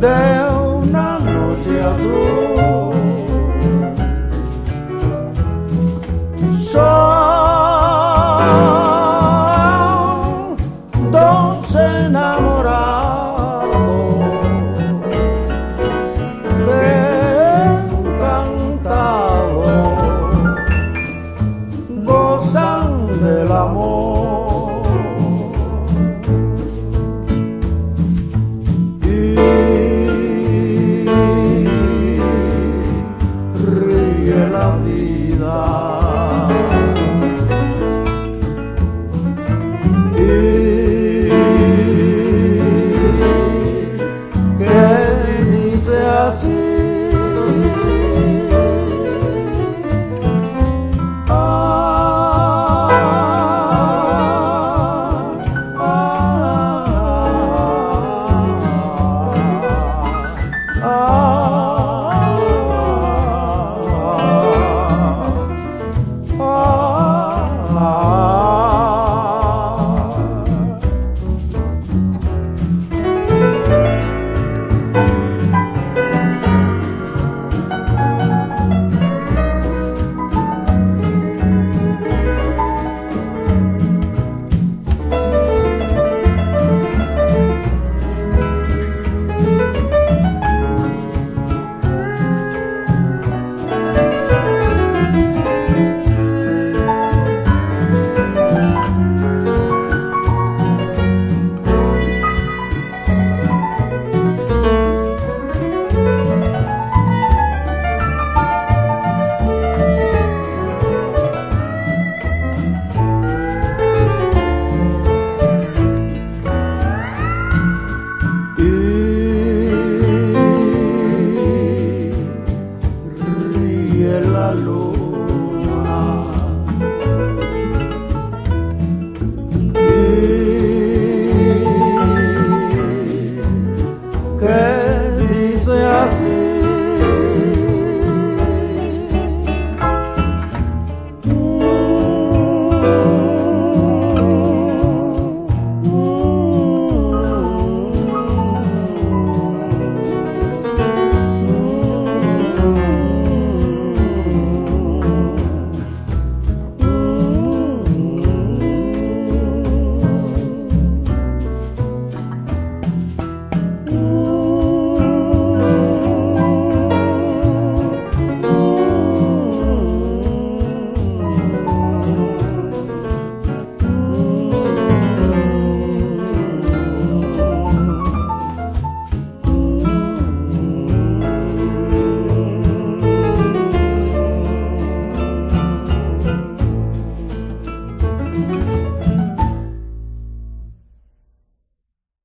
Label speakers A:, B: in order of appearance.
A: Deu na noite azul. Só ríe la vida. love.